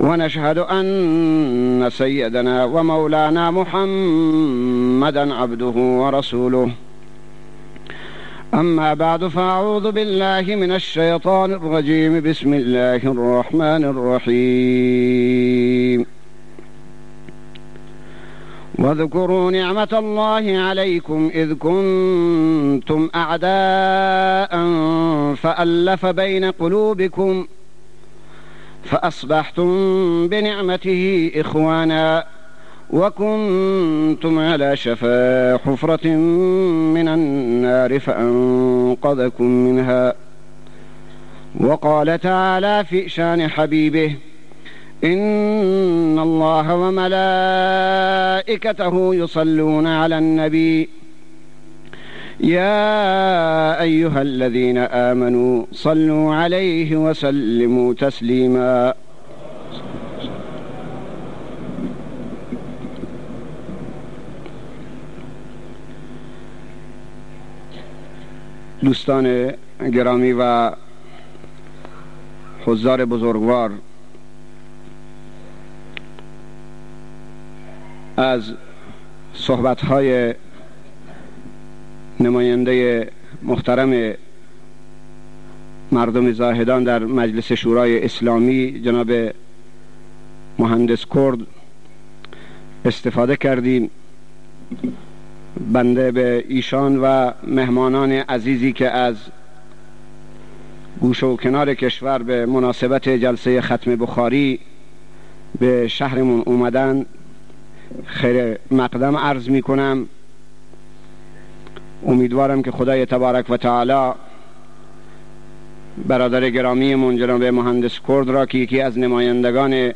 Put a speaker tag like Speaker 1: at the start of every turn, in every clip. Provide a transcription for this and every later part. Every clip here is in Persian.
Speaker 1: ونشهد أن سيدنا ومولانا محمدا عبده ورسوله. أما بعد فأعوذ بالله من الشيطان الرجيم. بسم الله الرحمن الرحيم. واذكروا نعمة الله عليكم إذ كنتم أعداء فألف بين قلوبكم فأصبحتم بنعمته إخوانا وكنتم على شفا حفرة من النار فأنقذكم منها. وقال تعالى في شان حبيبه إن الله وملائكته يصلون على النبي يا أيها الذين آمنوا صلوا عليه وسلموا تسليما. دوستان گرامی و حضار بزرگوار از صحبتهای نماینده محترم مردم زاهدان در مجلس شورای اسلامی جناب مهندس کرد استفاده کردیم. بنده به ایشان و مهمانان عزیزی که از گوش و کنار کشور به مناسبت جلسه ختم بخاری به شهرمون اومدن خیر مقدم عرض می کنم امیدوارم که خدای تبارک و تعالی برادر گرامیمون جناب مهندس کرد را که یکی از نمایندگان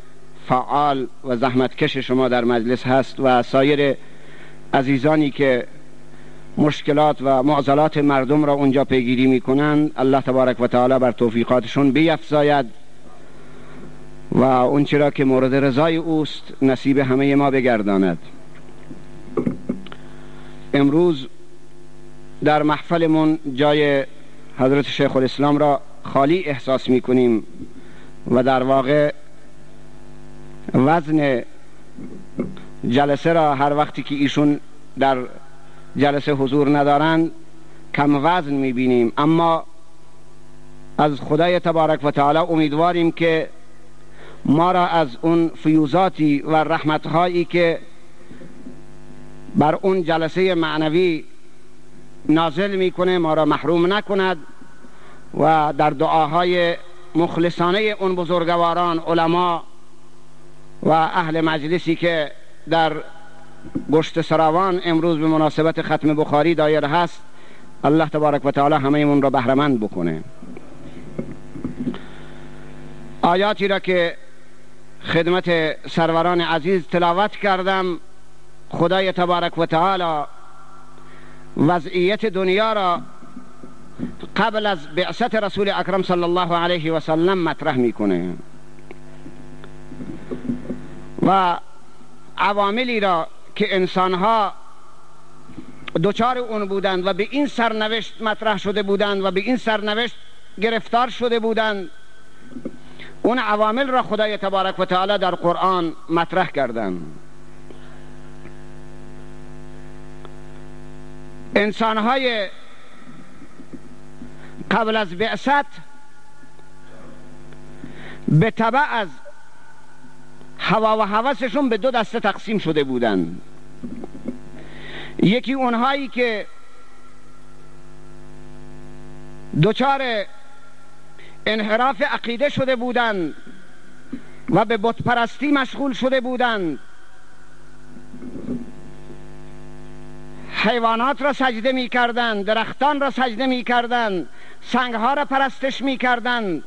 Speaker 1: فعال و زحمتکش شما در مجلس هست و سایر عزیزانی که مشکلات و معضلات مردم را اونجا پیگیری می‌کنند الله تبارک و تعالی بر توفیقاتشون بیفزاید و اون چرا که مورد رضای اوست نصیب همه ما بگرداند. امروز در محفلمون جای حضرت شیخ الاسلام را خالی احساس می کنیم و در واقع وزن جلسه را هر وقتی که ایشون در جلسه حضور ندارند کم وزن می بینیم اما از خدای تبارک و تعالی امیدواریم که ما را از اون فیوزاتی و رحمتهایی که بر اون جلسه معنوی نازل می‌کنه ما را محروم نکند و در دعاهای مخلصانه اون بزرگواران علما و اهل مجلسی که در گشت سراوان امروز به مناسبت ختم بخاری دایر هست الله تبارک و تعالی همه را بهرمند بکنه. آیاتی را که خدمت سروران عزیز تلاوت کردم خدای تبارک و تعالی وضعیت دنیا را قبل از بعثت رسول اکرم صلی الله علیه و سلم مطرح می‌کنه. و عواملی را که انسانها دچار اون بودند و به این سرنوشت مطرح شده بودند و به این سرنوشت گرفتار شده بودند اون عوامل را خدای تبارک و تعالی در قرآن مطرح کردند. انسانهای قبل از بعثت به طبع از هوا و هوسشون به دو دسته تقسیم شده بودند. یکی اونهایی که دچار انحراف عقیده شده بودند و به بتپرستی مشغول شده بودند. حیوانات را سجده می کردند درختان را سجده می کردند سنگها را پرستش می کردند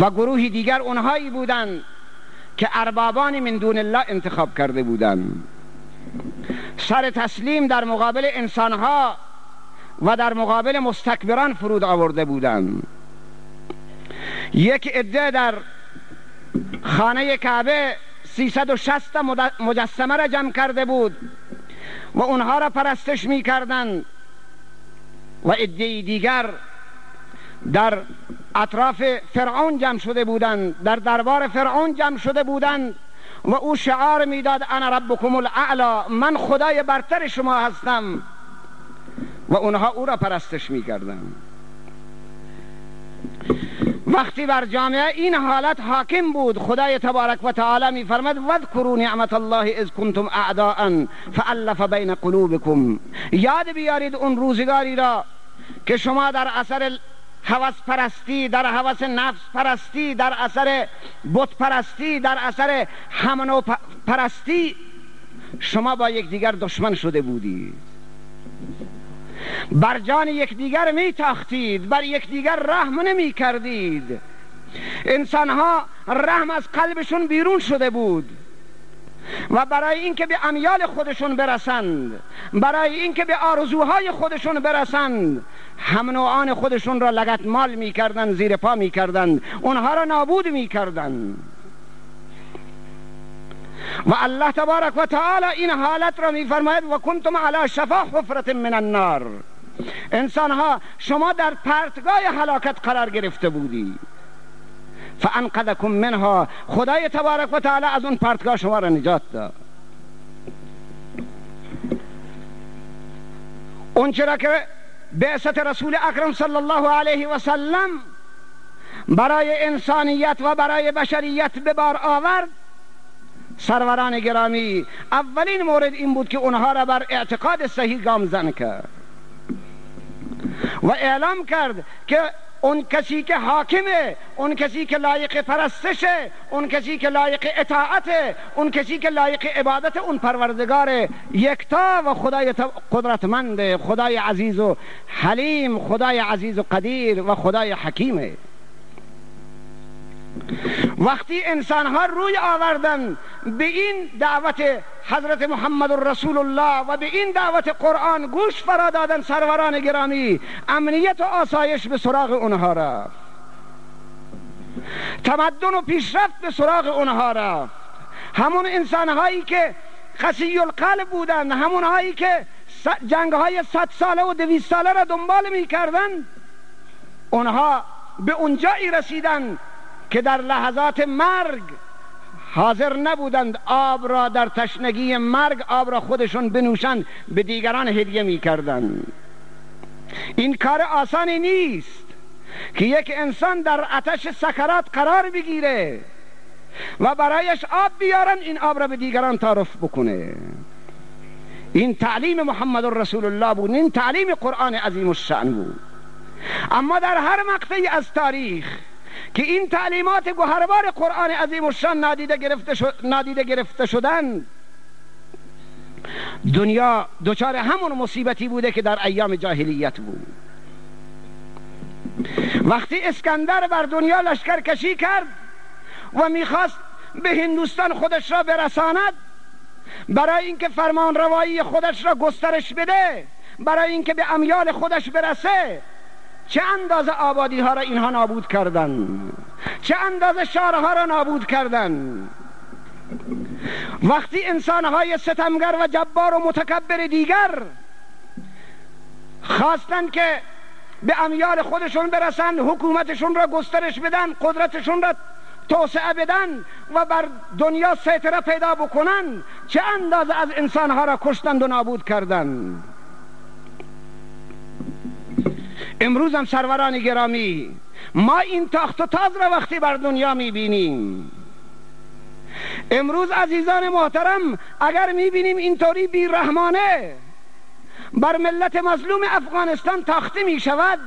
Speaker 1: و گروهی دیگر اونهایی بودند که اربابانی من دون الله انتخاب کرده بودند. سر تسلیم در مقابل انسانها و در مقابل مستکبران فرود آورده بودند. یک عده در خانه کعبه 360 مجسمه را جمع کرده بود و اونها را پرستش می کردن و عده دیگر در اطراف فرعون جمع شده بودند در دربار فرعون جمع شده بودند و او شعار می‌داد انا ربکم الاعلا من خدای برتر شما هستم. و اونها او را پرستش می‌کردند. وقتی بر جامعه این حالت حاکم بود خدای تبارک و تعالی میفرماد واذکروا نعمت الله اذ کنتم اعداء فالف بین قلوبکم. یاد بیارید اون روزگاری را که شما در اثر هوس پرستی در هوس نفس پرستی در اثر بت پرستی در اثر همنو پرستی شما با یکدیگر دشمن شده بودید. بر جان یکدیگر می تاختید بر یکدیگر رحم نمی کردید انسان ها رحم از قلبشون بیرون شده بود و برای اینکه به امیال خودشون برسند برای اینکه به آرزوهای خودشون برسند هم نوعان خودشون را لگت مال می‌کردند زیر پا می‌کردند اونها را نابود می‌کردند. و الله تبارک و تعالی این حالت را میفرماید و کنتم علی شفا حفرت من النار. انسان ها شما در پرتگاه هلاکت قرار گرفته بودی. فانقذکم منها خدای تبارک و تعالی از اون پرتگاه شما را نجات داد. اون چرا که بعثت رسول اکرم صلی الله علیه و سلم برای انسانیت و برای بشریت به بار آورد سروران گرامی اولین مورد این بود که اونها را بر اعتقاد صحیح گامزن کرد. و اعلام کرد که اون کسی که حاکمه اون کسی که لایق پرستشه اون کسی که لایق اطاعته اون کسی که لایق عبادت اون پروردگار یکتا و خدای قدرتمند خدای عزیز و حلیم، خدای عزیز و قدیر و خدای حکیمه وقتی انسان ها روی آوردن به این دعوت حضرت محمد رسول الله و به این دعوت قرآن گوش فرا دادن سروران گرامی امنیت و آسایش به سراغ اونها رفت تمدن و پیشرفت به سراغ اونها رفت همون انسان هایی که خسی القلب بودند همون هایی که جنگ های صد ساله و دویست ساله را دنبال می کردن اونها به اونجایی رسیدن که در لحظات مرگ حاضر نبودند آب را در تشنگی مرگ آب را خودشون بنوشند به دیگران هدیه می کردند این کار آسانی نیست که یک انسان در آتش سکرات قرار بگیره و برایش آب بیارن این آب را به دیگران تعارف بکنه. این تعلیم محمد رسول الله بود این تعلیم قرآن عظیم الشأن بود. اما در هر مقطعی از تاریخ که این تعلیمات گوهربار قرآن عظیم و شان نادیده گرفته, شد، نادیده گرفته شدن دنیا دچار همون مصیبتی بوده که در ایام جاهلیت بود. وقتی اسکندر بر دنیا لشکر کشی کرد و می‌خواست به هندوستان خودش را برساند برای اینکه فرمان روایی خودش را گسترش بده برای اینکه به امیال خودش برسه چه اندازه آبادی ها را اینها نابود کردن؟ چه اندازه شارها را نابود کردن؟ وقتی انسان های ستمگر و جبار و متکبر دیگر خواستند که به امیال خودشون برسند حکومتشون را گسترش بدن قدرتشون را توسعه بدن و بر دنیا سیطره پیدا بکنن چه اندازه از انسانها را کشتند و نابود کردند؟ امروز هم سروران گرامی ما این تاخت و تاز را وقتی بر دنیا می‌بینیم. امروز عزیزان محترم اگر می‌بینیم اینطوری بیرحمانه بر ملت مظلوم افغانستان تاخته می شود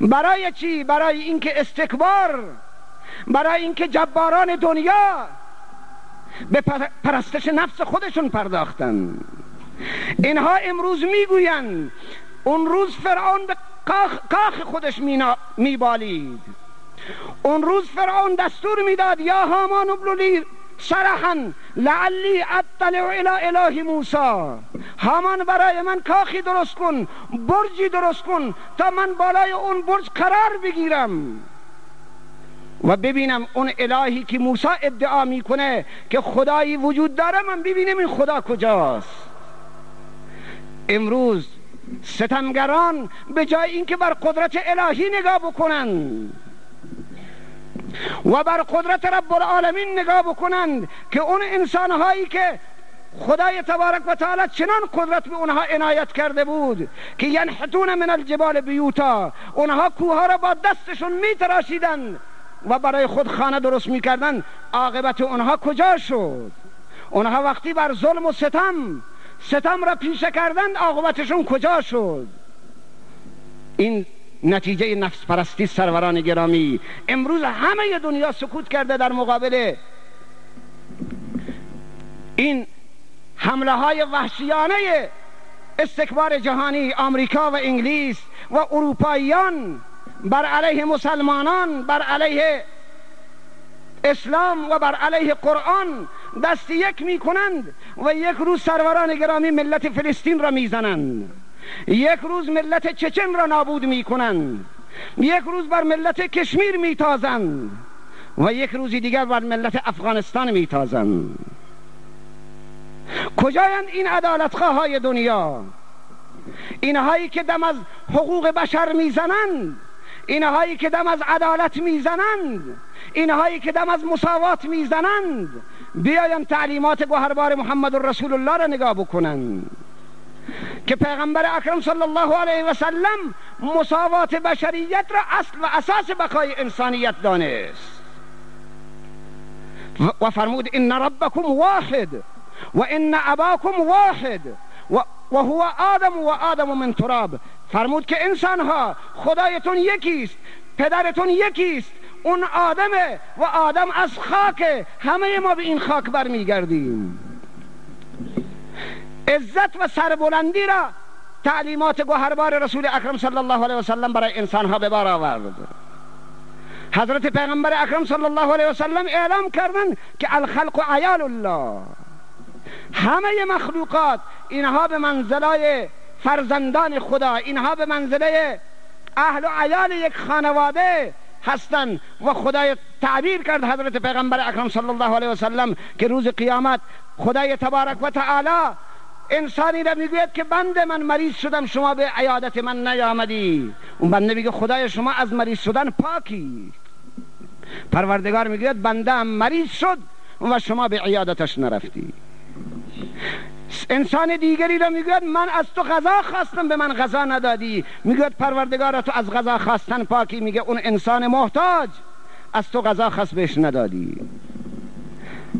Speaker 1: برای چی؟ برای اینکه استکبار برای اینکه جباران دنیا به پرستش نفس خودشون پرداختن. اینها امروز می‌گویند اون روز فرعون به کاخ, خودش میبالید. اون روز فرعون دستور می‌داد یا هامان ابلولی سرحن لعلی اطلع الى اله موسا هامان برای من کاخی درست کن برجی درست کن تا من بالای اون برج قرار بگیرم. و ببینم اون الهی که موسی ادعا می‌کنه که خدایی وجود داره من ببینم این خدا کجاست. امروز ستمگران به جای اینکه بر قدرت الهی نگاه بکنند و بر قدرت رب العالمین نگاه بکنند که اون انسانهایی که خدای تبارک و تعالی چنان قدرت به اونها عنایت کرده بود که ینحتون من الجبال بیوتا اونها کوها را با دستشون میتراشیدند و برای خود خانه درست می‌کردن عاقبت اونها کجا شد؟ اونها وقتی بر ظلم و ستم ستم را پیشه کردن عاقبتشون کجا شد؟ این نتیجه نفس پرستی سروران گرامی امروز همه دنیا سکوت کرده در مقابل این حمله های وحشیانه استکبار جهانی آمریکا و انگلیس و اروپاییان بر علیه مسلمانان بر علیه اسلام و بر علیه قرآن دست یک می کنند و یک روز سروران گرامی ملت فلسطین را می‌زنند. یک روز ملت چچن را نابود می کنند یک روز بر ملت کشمیر می تازند و یک روزی دیگر بر ملت افغانستان می تازند کجایند این عدالتخواه های دنیا؟ اینهایی که دم از حقوق بشر می‌زنند. اینهایی که دم از عدالت می‌زنند. اینهایی که دم از مساوات می‌زنند بیاین تعلیمات گوهربار محمد رسول الله را نگاه بکنند. که پیغمبر اکرم صلی الله علیه و سلم مساوات بشریت را اصل و اساس بقای انسانیت دانست. و فرمود ان ربکم واحد و ان اباکم واحد و و هو آدم و آدم من تراب. فرمود که انسان ها خدایتون یکیست پدرتون یکیست اون آدمه و آدم از خاک همه ما به این خاک برمیگردیم. عزت و سربلندی را تعلیمات گوهربار رسول اکرم صلی الله علیه وسلم برای انسان ها به بار آورد. حضرت پیغمبر اکرم صلی الله علیه وسلم اعلام کردن که الخلق عیال الله. همه مخلوقات اینها به منزلای فرزندان خدا اینها به منزله اهل و عیال یک خانواده هستند و خدای تعبیر کرد حضرت پیغمبر اکرم صلی الله علیه وسلم که روز قیامت خدای تبارک و تعالی انسانی را می‌گوید که بنده من مریض شدم شما به عیادت من نیامدی. اون بنده میگه خدای شما از مریض شدن پاکی. پروردگار می‌گوید بنده هم مریض شد و شما به عیادتش نرفتی. انسان دیگری را می‌گوید من از تو غذا خواستم به من غذا ندادی. می‌گوید پروردگار تو از غذا خواستن پاکی. میگه اون انسان محتاج. از تو غذا خواست بهش ندادی.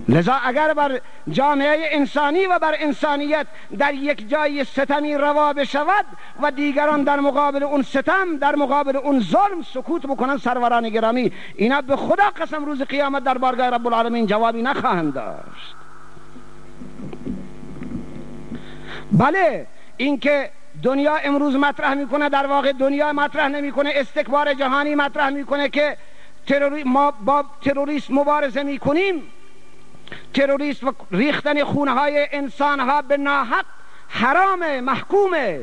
Speaker 1: لذا اگر بر جامعه انسانی و بر انسانیت در یک جای ستمی روا بشود و دیگران در مقابل اون ستم در مقابل اون ظلم سکوت بکنن سروران گرامی اینا به خدا قسم روز قیامت در بارگاه رب العالمین جوابی نخواهند داشت. بله اینکه دنیا امروز مطرح می‌کنه در واقع دنیا مطرح نمی‌کنه استکبار جهانی مطرح می‌کنه که ما با تروریست مبارزه می‌کنیم. تروریست و ریختن خونه های انسان به ناحق حرام محکومه.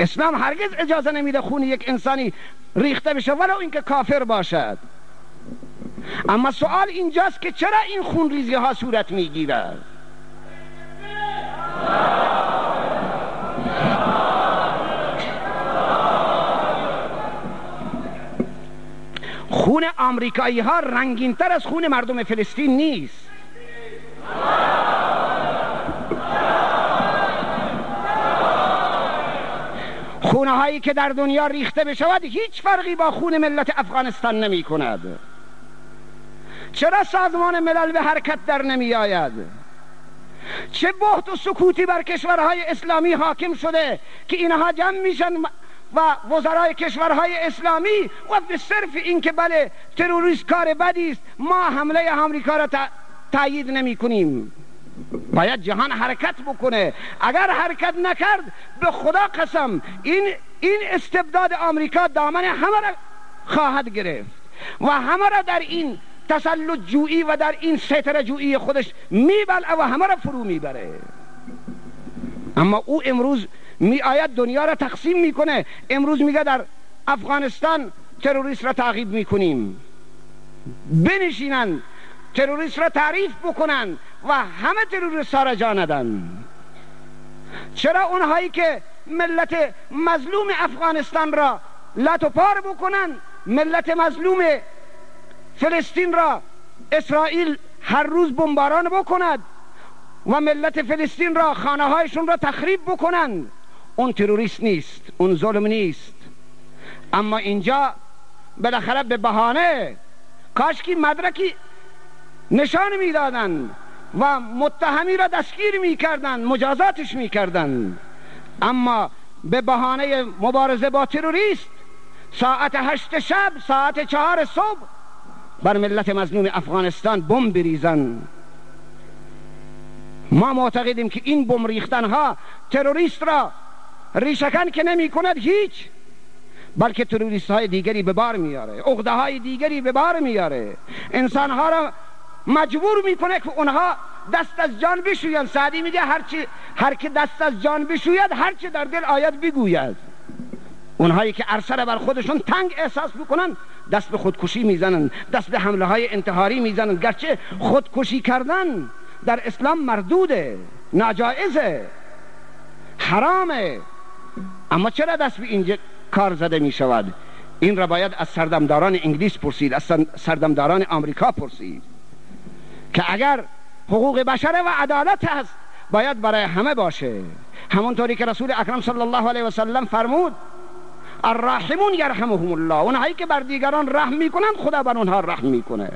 Speaker 1: اسلام هرگز اجازه نمیده خون یک انسانی ریخته بشه ولو اینکه کافر باشد. اما سوال اینجاست که چرا این خون ریزی ها صورت می‌گیرد؟ خون آمریکایی ها رنگین تر از خون مردم فلسطین نیست. خونه هایی که در دنیا ریخته بشود هیچ فرقی با خون ملت افغانستان نمی کند چرا سازمان ملل به حرکت در نمی آید چه بحت و سکوتی بر کشورهای اسلامی حاکم شده که اینها جمع میشن و وزرای کشورهای اسلامی و به صرف اینکه بله تروریست کار بدی است ما حمله آمریکا را تایید نمی کنیم باید جهان حرکت بکنه. اگر حرکت نکرد به خدا قسم این این استبداد آمریکا دامن همه را خواهد گرفت و همه را در این تسلط جویی و در این سیطره جویی خودش میبلعه و همه را فرو می‌بره. اما او امروز می آید دنیا را تقسیم می‌کنه. امروز میگه در افغانستان تروریست را تعقیب می‌کنیم. بنشینن تروریست را تعریف بکنن و همه تروریست ها را جا ندن. چرا اونهایی که ملت مظلوم افغانستان را لط و پار بکنن ملت مظلوم فلسطین را اسرائیل هر روز بمباران بکند و ملت فلسطین را خانه هایشون را تخریب بکنند. اون تروریست نیست اون ظلم نیست. اما اینجا بالاخره به بهانه کاش که مدرکی نشان می‌دادند و متهمی را دستگیر می‌کردند مجازاتش می‌کردند اما به بهانه مبارزه با تروریست ساعت هشت شب ساعت چهار صبح بر ملت مظلوم افغانستان بم بریزن. ما معتقدیم که این بم ریختن ها تروریست را ریشکن که نمی کند هیچ بلکه تروریست های دیگری به بار میاره اغده های دیگری به بار میاره انسان ها را مجبور می‌کنه که اونها دست از جان بشویند. سعدی میگه هرچی هر که دست از جان بشوید هرچی در دل آید بگوید. اونهایی که عرصه بر خودشون تنگ احساس می‌کنن دست به خودکشی می‌زنن دست به حمله های انتحاری می‌زنن. گرچه خودکشی کردن در اسلام مردوده ناجائزه حرامه. اما چرا دست به اینجا کار زده می شود این را باید از سردمداران انگلیس پرسید از سردمداران آمریکا پرسید. که اگر حقوق بشر و عدالت هست باید برای همه باشه. همونطوری که رسول اکرم صلی الله علیه و سلم فرمود الراحمون یرحمهم الله اونهایی که بر دیگران رحم می‌کنن خدا بر اونها رحم می‌کنه.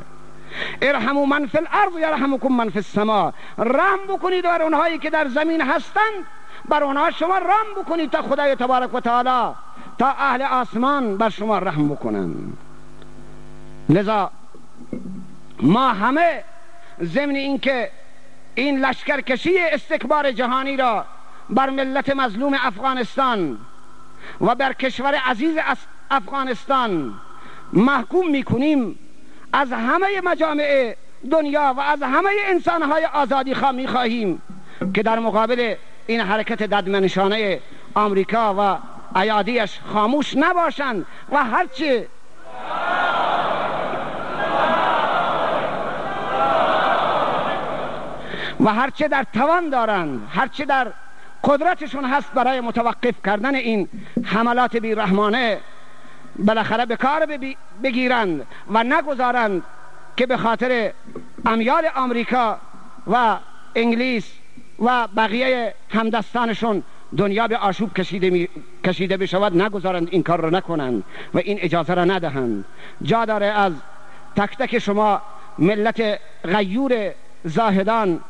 Speaker 1: ارحموا من فی الارض یرحمکم من فی السما. رحم بکنید بر اونهایی که در زمین هستند بر اونها شما رحم بکنید تا خدای تبارک و تعالی تا اهل آسمان بر شما رحم بکنن. لذا ما همه ضمن اینکه این لشکرکشی استکبار جهانی را بر ملت مظلوم افغانستان و بر کشور عزیز افغانستان محکوم می‌کنیم از همه مجامع دنیا و از همه انسانهای آزادی خواه می‌خواهیم که در مقابل این حرکت ددمنشانه آمریکا و ایادیش خاموش نباشند و هرچه و هرچه در توان دارند هرچه در قدرتشون هست برای متوقف کردن این حملات بیرحمانه. بالاخره به کار بگیرند و نگذارند که به خاطر امیال آمریکا و انگلیس و بقیه همدستانشون دنیا به آشوب کشیده, می... کشیده بشود نگذارند این کار را نکنند و این اجازه را ندهند. جا داره از تک تک شما ملت غیور زاهدان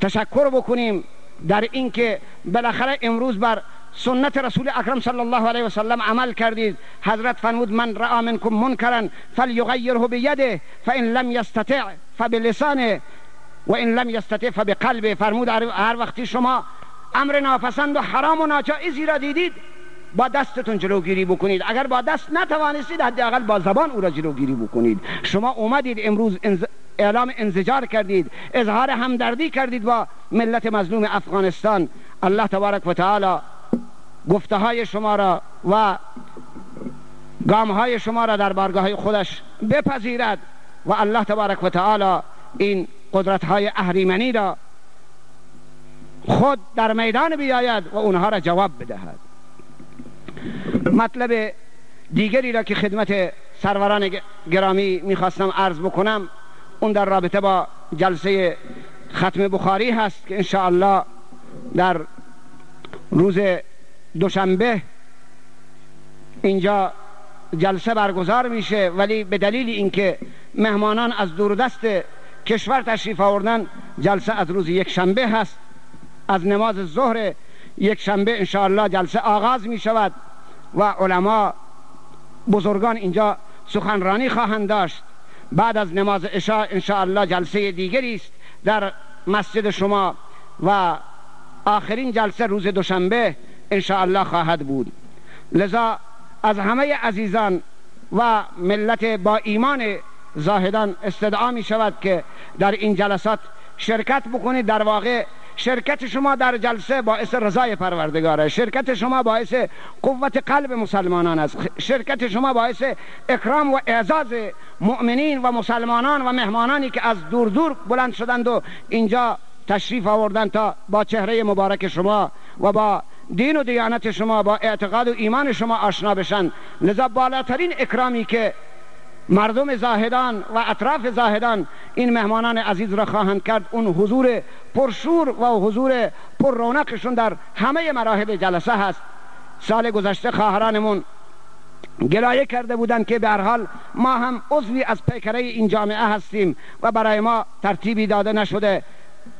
Speaker 1: تشکر بکنیم. در اینکه بالاخره امروز بر سنت رسول اکرم صلی الله علیه و سلم عمل کردید. حضرت فرمود من رأى منکم منکرا فلیغیره بیده فان لم یستطع فبلسانه و ان لم یستطع فبقلبه. فرمود هر وقتی شما امر ناپسند و حرام و ناجایزی را دیدید با دستتون جلوگیری بکنید. اگر با دست نتوانستید حداقل با زبان او را جلوگیری بکنید. شما اومدید امروز اعلام انزجار کردید اظهار همدردی کردید با ملت مظلوم افغانستان. الله تبارک و تعالی گفته های شما را و گام های شما را در بارگاه های خودش بپذیرد و الله تبارک و تعالی این قدرت های اهریمنی را خود در میدان بیاید و اونها را جواب بدهد. مطلب دیگری را که خدمت سروران گرامی می‌خواستم عرض بکنم اون در رابطه با جلسه ختم بخاری هست که انشاءالله در روز دوشنبه اینجا جلسه برگزار میشه. ولی به دلیل اینکه مهمانان از دوردست کشور تشریف آوردن جلسه از روز یک شنبه هست. از نماز ظهر یک شنبه انشاءالله جلسه آغاز می شود و علما بزرگان اینجا سخنرانی خواهند داشت. بعد از نماز عشاء انشاءالله جلسه دیگری است در مسجد شما و آخرین جلسه روز دوشنبه انشاءالله خواهد بود. لذا از همه عزیزان و ملت با ایمان زاهدان استدعا می شود که در این جلسات شرکت بکنید. در واقع شرکت شما در جلسه باعث رضای پروردگاره. شرکت شما باعث قوت قلب مسلمانان است. شرکت شما باعث اکرام و اعزاز مؤمنین و مسلمانان و مهمانانی که از دور دور بلند شدند و اینجا تشریف آوردن تا با چهره مبارک شما و با دین و دیانت شما با اعتقاد و ایمان شما آشنا بشن. لذا بالاترین اکرامی که مردم زاهدان و اطراف زاهدان این مهمانان عزیز را خواهند کرد. اون حضور پرشور و حضور پر رونقشون در همه مراحل جلسه هست. سال گذشته خواهرانمون گلایه کرده بودند که به هر حال ما هم عضوی از پیکره این جامعه هستیم و برای ما ترتیبی داده نشده.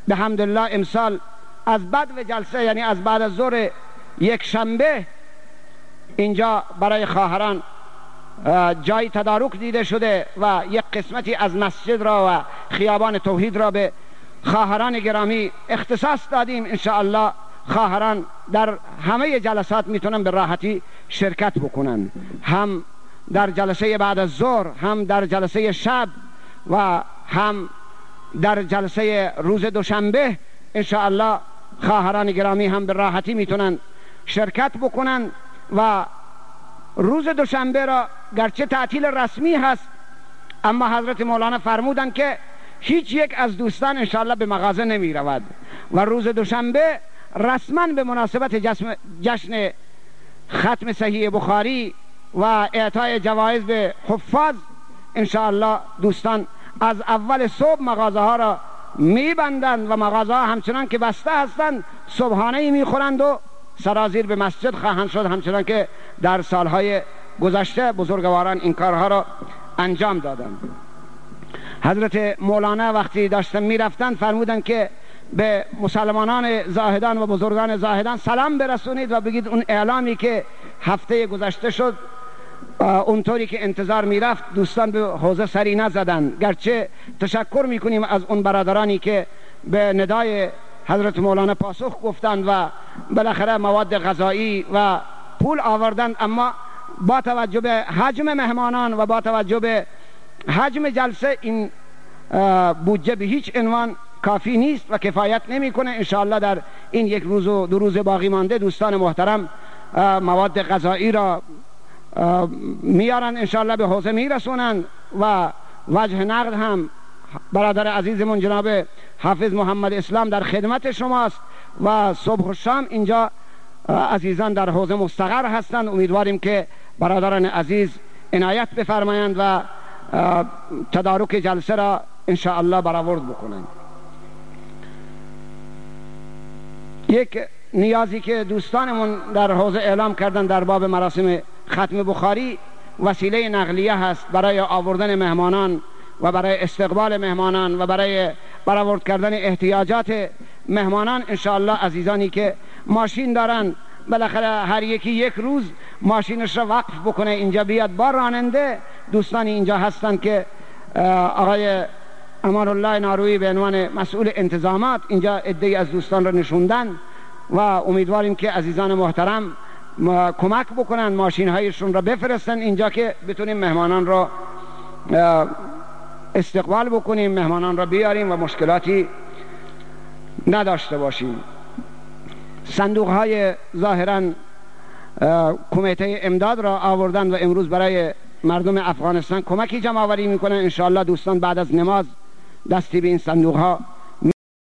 Speaker 1: به حمدالله امسال از بعد و جلسه یعنی از بعد از ظهر یک شنبه اینجا برای خواهران جای تدارک دیده شده و یک قسمتی از مسجد را و خیابان توحید را به خواهران گرامی اختصاص دادیم الله خواهران در همه جلسات می‌تونن به راحتی شرکت بکنن. هم در جلسه بعد از ظهر هم در جلسه شب و هم در جلسه روز دوشنبه الله خواهران گرامی هم به راحتی می‌تونن شرکت بکنن و روز دوشنبه را گرچه تعطیل رسمی هست اما حضرت مولانا فرمودن که هیچ یک از دوستان انشاءالله به مغازه نمی رود و روز دوشنبه رسما به مناسبت جشن ختم صحیح بخاری و اعطای جوایز به حفاظ انشاءالله دوستان از اول صبح مغازه ها را میبندند و مغازه ها همچنان که بسته هستند صبحانه می‌خورند و سرازیر به مسجد خواهند شد. همچنان که در سالهای گذشته بزرگواران این کارها را انجام دادند. حضرت مولانا وقتی داشتن می‌رفتند فرمودند که به مسلمانان زاهدان و بزرگان زاهدان سلام برسونید و بگید اون اعلامی که هفته گذشته شد اونطوری که انتظار می‌رفت دوستان به حوزه سری نزدن. گرچه تشکر می‌کنیم از اون برادرانی که به ندای حضرت مولانا پاسخ گفتند و بالاخره مواد غذایی و پول آوردند اما با توجه به حجم مهمانان و با توجه به حجم جلسه این بودجه به هیچ عنوان کافی نیست و کفایت نمی‌کنه. انشاءالله در این یک روز و دو روز باقی مانده دوستان محترم مواد غذایی را میارن انشاءالله به حوزه میرسونن و وجه نقد هم برادر عزیزمون جناب حافظ محمد اسلام در خدمت شماست و صبح و شام اینجا عزیزان در حوزه مستقر هستند. امیدواریم که برادران عزیز عنایت بفرمایند و تدارک جلسه را انشاءالله برآورد بکنند. یک نیازی که دوستانمون در حوزه اعلام کردن در باب مراسم ختم بخاری وسیله نقلیه هست برای آوردن مهمانان و برای استقبال مهمانان و برای برآورد کردن احتیاجات مهمانان انشاءالله عزیزانی که ماشین دارن بالاخره هر یکی یک روز ماشینش را وقف بکنه اینجا بیاد. با راننده دوستانی اینجا هستن که آقای امان الله ناروی به عنوان مسئول انتظامات اینجا ادهی از دوستان را نشوندن و امیدواریم که عزیزان محترم کمک بکنن ماشین هایشون را بفرستن اینجا که بتونیم مهمانان را استقبال بکنیم مهمانان را بیاریم و مشکلاتی نداشته باشیم. صندوق های ظاهرا کمیته امداد را آوردن و امروز برای مردم افغانستان کمکی جمع آوری می‌کنن انشاءالله دوستان بعد از نماز دستی به این صندوق ها